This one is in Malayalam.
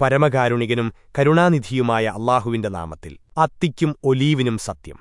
പരമകാരുണികനും കരുണാനിധിയുമായ അള്ളാഹുവിന്റെ നാമത്തിൽ. അത്തിക്കും ഒലീവിനും സത്യം.